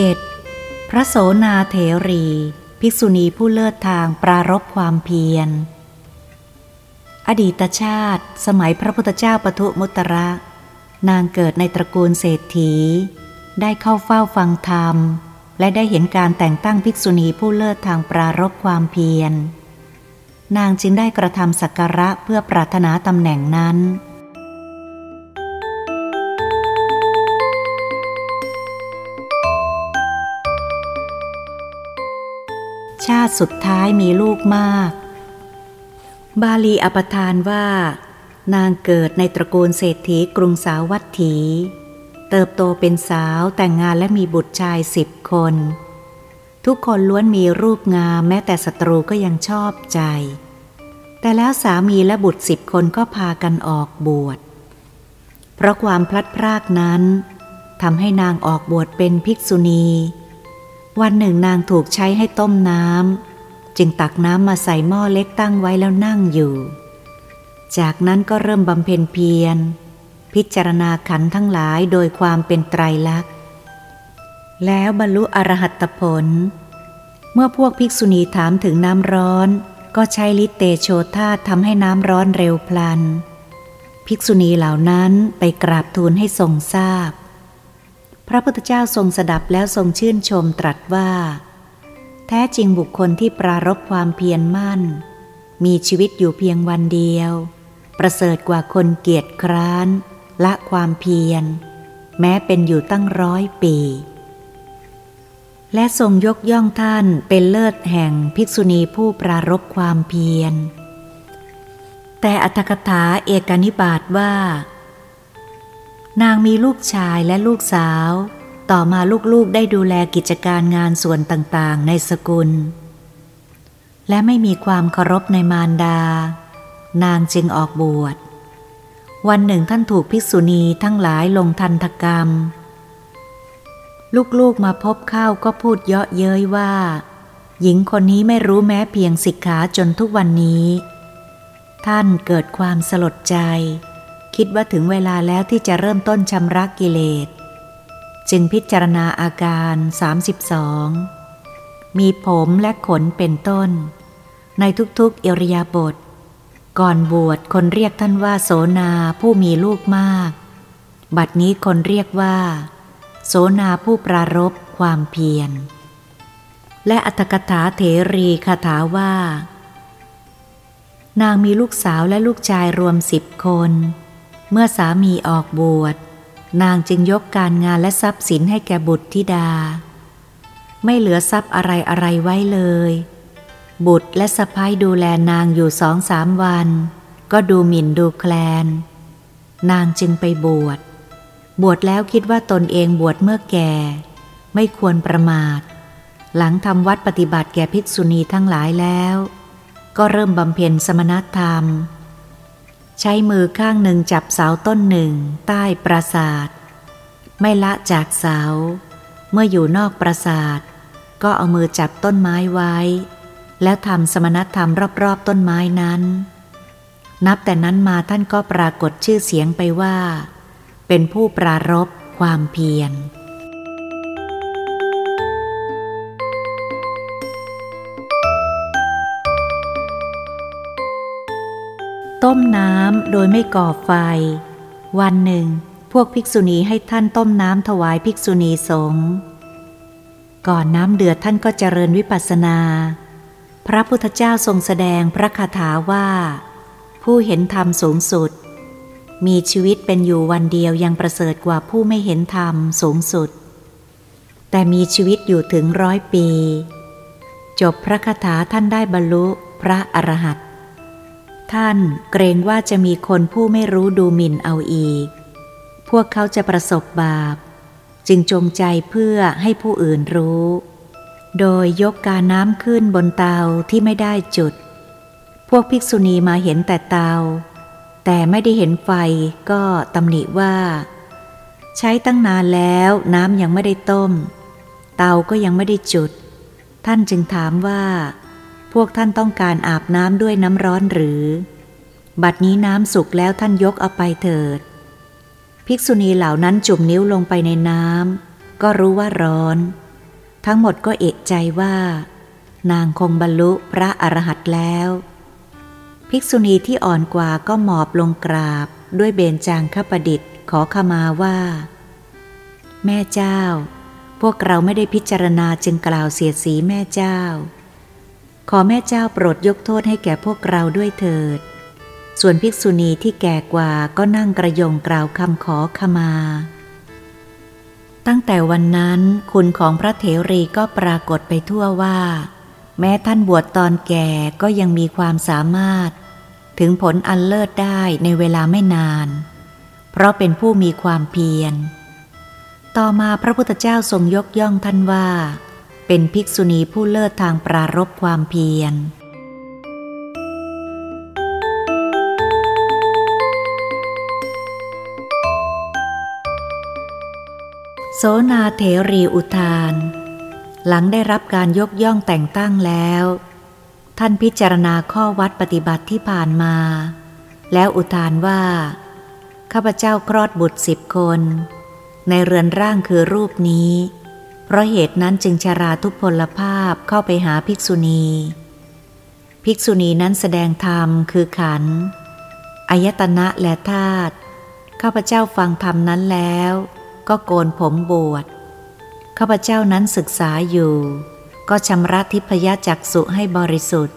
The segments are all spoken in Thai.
7. พระโสนาเถรี ภิกษุณีผู้เลิศทางปรารบความเพียร อดีตชาติ สมัยพระพุทธเจ้าปทุมุตระ นางเกิดในตระกูลเศรษฐี ได้เข้าเฝ้าฟังธรรม และได้เห็นการแต่งตั้งภิกษุณีผู้เลิศทางปรารบความเพียร นางจึงได้กระทำสักการะเพื่อปรารถนาตำแหน่งนั้น ชาติสุดท้ายมีลูกมาก บาลีอปทานว่า นางเกิดในตระกูลเศรษฐีกรุงสาวัตถี เติบโตเป็นสาวแต่งงานและมีบุตรชายสิบคน ทุกคนล้วนมีรูปงามแม้แต่ศัตรูก็ยังชอบใจ แต่แล้วสามีและบุตรสิบคนก็พากันออกบวช เพราะความพลัดพรากนั้นทำให้นางออกบวชเป็นภิกษุณี วันหนึ่งนางถูกใช้ให้ต้มน้ำจึงตักน้ำมาใส่หม้อเล็กตั้งไว้แล้วนั่งอยู่ จากนั้นก็เริ่มบำเพ็ญเพียร พิจารณาขันทั้งหลายโดยความเป็นไตรลักษณ์ แล้วบรรลุอรหัตผล เมื่อพวกภิกษุณีถามถึงน้ำร้อน ก็ใช้ลิเตโชธาทำให้น้ำร้อนเร็วพลัน ภิกษุณีเหล่านั้นไปกราบทูลให้ทรงทราบ พระพุทธเจ้าทรงสดับแล้วทรงชื่นชมตรัสว่า แท้จริงบุคคลที่ปรารบความเพียรมั่น มีชีวิตอยู่เพียงวันเดียว ประเสริฐกว่าคนเกียจคร้าน ละความเพียร แม้เป็นอยู่ตั้งร้อยปี และทรงยกย่องท่านเป็นเลิศแห่งภิกษุณีผู้ปรารบความเพียร แต่อัตถกถาเอกนิบาตว่า นางมีลูกชายและลูกสาว ต่อมาลูกๆได้ดูแลกิจการงานส่วนต่างๆ ในสกุล และไม่มีความเคารพในมารดา นางจึงออกบวช วันหนึ่งท่านถูกภิกษุณีทั้งหลายลงทันทกรรม ลูกๆมาพบเข้าก็พูดเยาะเย้ยว่า หญิงคนนี้ไม่รู้แม้เพียงสิกขาจนทุกวันนี้ ท่านเกิดความสลดใจ คิดว่าถึงเวลาแล้วที่จะเริ่มต้นชำระกกิเลส จึงพิจารณาอาการ 32 มีผมและขนเป็นต้น ในทุกๆเอริยาบทก่อนบวชคนเรียกท่านว่าโสนาผู้มีลูกมาก บัดนี้คนเรียกว่า โสนาผู้ปรารบความเพียร และอัตถกถาเถรีคาถาว่า นางมีลูกสาวและลูกชายรวมสิบคน เมื่อสามีออกบวช นางจึงยกการงานและทรัพย์สินให้แก่บุตรธิดา ไม่เหลือทรัพย์อะไรอะไรไว้เลย บุตรและสะพ้ายดูแลนางอยู่สองสามวัน ก็ดูหมิ่นดูแคลน นางจึงไปบวช บวชแล้วคิดว่าตนเองบวชเมื่อแก่ ไม่ควรประมาท หลังทำวัดปฏิบัติแก่ภิกษุณีทั้งหลายแล้ว ก็เริ่มบำเพ็ญสมณธรรม ใช้มือข้างหนึ่งจับเสาต้นหนึ่ง ใต้ปราสาท ไม่ละจากเสา เมื่ออยู่นอกปราสาท ก็เอามือจับต้นไม้ไว้ แล้วทำสมณธรรมรอบๆต้นไม้นั้น นับแต่นั้นมาท่านก็ปรากฏชื่อเสียงไปว่า เป็นผู้ปรารบความเพียร ต้มน้ำโดยไม่ก่อไฟ วันหนึ่ง พวกภิกษุณีให้ท่านต้มน้ำถวายภิกษุณีสงฆ์ก่อนน้ำเดือดท่านก็เจริญวิปัสสนา พระพุทธเจ้าทรงแสดงพระคาถาว่า ผู้เห็นธรรมสูงสุด มีชีวิตเป็นอยู่วันเดียวยังประเสริฐกว่าผู้ไม่เห็นธรรมสูงสุด แต่มีชีวิตอยู่ถึงร้อยปี จบพระคาถาท่านได้บรรลุพระอรหันต์ ท่านเกรงว่าจะมีคนผู้ไม่รู้ดูหมิ่นเอาอีก พวกเขาจะประสบบาป จึงจงใจเพื่อให้ผู้อื่นรู้ โดยยกกาน้ำขึ้นบนเตาที่ไม่ได้จุด พวกภิกษุณีมาเห็นแต่เตา แต่ไม่ได้เห็นไฟก็ตำหนิว่า ใช้ตั้งนานแล้วน้ำยังไม่ได้ต้ม เตาก็ยังไม่ได้จุด ท่านจึงถามว่า พวกท่านต้องการอาบน้ำด้วยน้ำร้อนหรือ บัดนี้น้ำสุกแล้วท่านยกเอาไปเถิด ภิกษุณีเหล่านั้นจุ่มนิ้วลงไปในน้ำก็รู้ว่าร้อน ทั้งหมดก็เอกใจว่า นางคงบรรลุพระอรหันต์แล้ว ภิกษุณีที่อ่อนกว่าก็หมอบลงกราบด้วยเบญจางคประดิษฐ์ขอขมาว่า แม่เจ้า พวกเราไม่ได้พิจารณาจึงกล่าวเสียสีแม่เจ้า ขอแม่เจ้าโปรดยกโทษให้แก่พวกเราด้วยเถิด ส่วนภิกษุณีที่แก่กว่าก็นั่งกระยงกล่าวคำขอขมา ตั้งแต่วันนั้นคุณของพระเถรีก็ปรากฏไปทั่วว่า แม้ท่านบวชตอนแก่ก็ยังมีความสามารถ ถึงผลอันเลิศได้ในเวลาไม่นาน เพราะเป็นผู้มีความเพียร ต่อมาพระพุทธเจ้าทรงยกย่องท่านว่า เป็นภิกษุณีผู้เลิศทางปรารบความเพียร โสนาเถรีอุทาน หลังได้รับการยกย่องแต่งตั้งแล้ว ท่านพิจารณาข้อวัดปฏิบัติที่ผ่านมา แล้วอุทานว่า ข้าพเจ้าคลอดบุตรสิบคน ในเรือนร่างคือรูปนี้ เพราะเหตุนั้นจึงชาราทุพพลภาพเข้าไปหาภิกษุณี ภิกษุณีนั้นแสดงธรรมคือขันธ์อายตนะและธาตุข้าพเจ้าฟังธรรมนั้นแล้ว ก็โกนผมบวชข้าพเจ้านั้นศึกษาอยู่ ก็ชำระทิพยจักษุให้บริสุทธิ์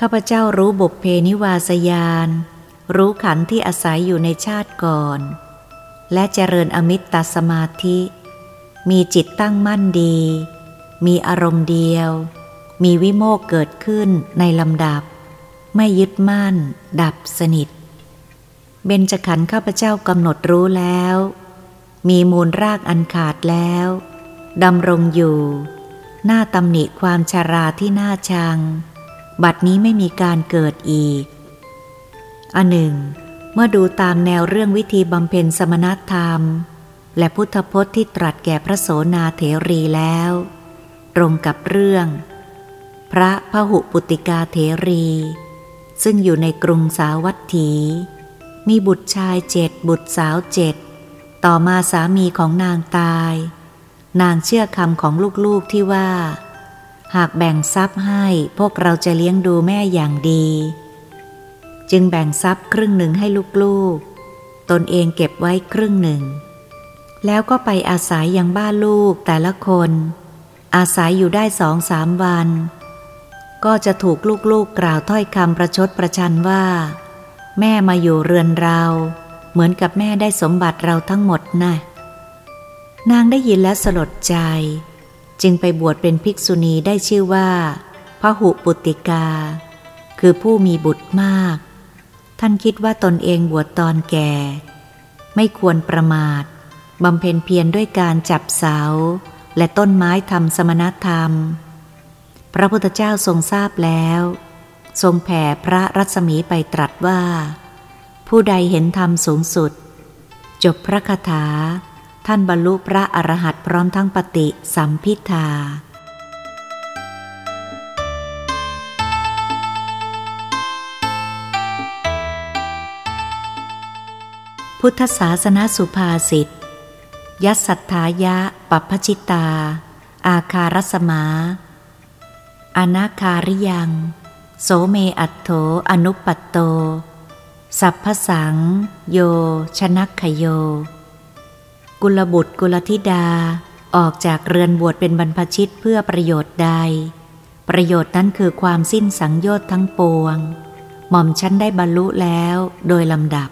ข้าพเจ้ารู้บุพเพนิวาสยาน รู้ขันธ์ที่อาศัยอยู่ในชาติก่อน และเจริญอมิตตสมาธิ มีจิตตั้งมั่นดี มีอารมณ์เดียว มีวิโมกเกิดขึ้นในลำดับ ไม่ยึดมั่น ดับสนิท เบญจขันธ์ข้าพเจ้ากำหนดรู้แล้ว มีมูลรากอันขาดแล้วดำรงอยู่ หน้าตำหนิความชาราที่น่าชัง บัดนี้ไม่มีการเกิดอีก อันหนึ่ง เมื่อดูตามแนวเรื่องวิธีบำเพ็ญสมณธรรม และพุทธพจน์ที่ตรัสแก่พระโสนาเถรีแล้ว ตรงกับเรื่อง พระพหุปุติกาเถรี ซึ่งอยู่ในกรุงสาวัตถี มีบุตรชายเจ็ดบุตรสาวเจ็ดต่อมาสามีของนางตาย นางเชื่อคำของลูกๆที่ว่า หากแบ่งทรัพย์ให้พวกเราจะเลี้ยงดูแม่อย่างดี จึงแบ่งทรัพย์ครึ่งหนึ่งให้ลูกๆ ตนเองเก็บไว้ครึ่งหนึ่ง แล้วก็ไปอาศัยยังบ้านลูกแต่ละคน อาศัยอยู่ได้สองสามวัน ก็จะถูกลูกๆกกล่าวถ้อยคำประชดประชันว่า แม่มาอยู่เรือนเรา เหมือนกับแม่ได้สมบัติเราทั้งหมดนะ่ะนางได้ยินแล้วสลดใจ จึงไปบวชเป็นภิกษุณีได้ชื่อว่าพระหุปุติกา คือผู้มีบุตรมาก ท่านคิดว่าตนเองบวชตอนแก่ ไม่ควรประมาท บำเพ็ญเพียรด้วยการจับเสา และต้นไม้ทำสมณธรรม พระพุทธเจ้าทรงทราบแล้ว ทรงแผ่พระรัศมีไปตรัสว่า ผู้ใดเห็นธรรมสูงสุด จบพระคาถา ท่านบรรลุพระอรหันต์พร้อมทั้งปฏิสัมพิทาพุทธศาสนสุภาษิต ยัสสัทธายะปัพพชิตา อาคารสมา อนาคาริยัง โสเมอัตโถอนุปปัตโต สัพพสัง โย ชนักขโย กุลบุตรกุลธิดา ออกจากเรือนบวชเป็นบรรพชิตเพื่อประโยชน์ใด ประโยชน์นั้นคือความสิ้นสังโยชน์ทั้งปวง หม่อมชั้นได้บรรลุแล้วโดยลำดับ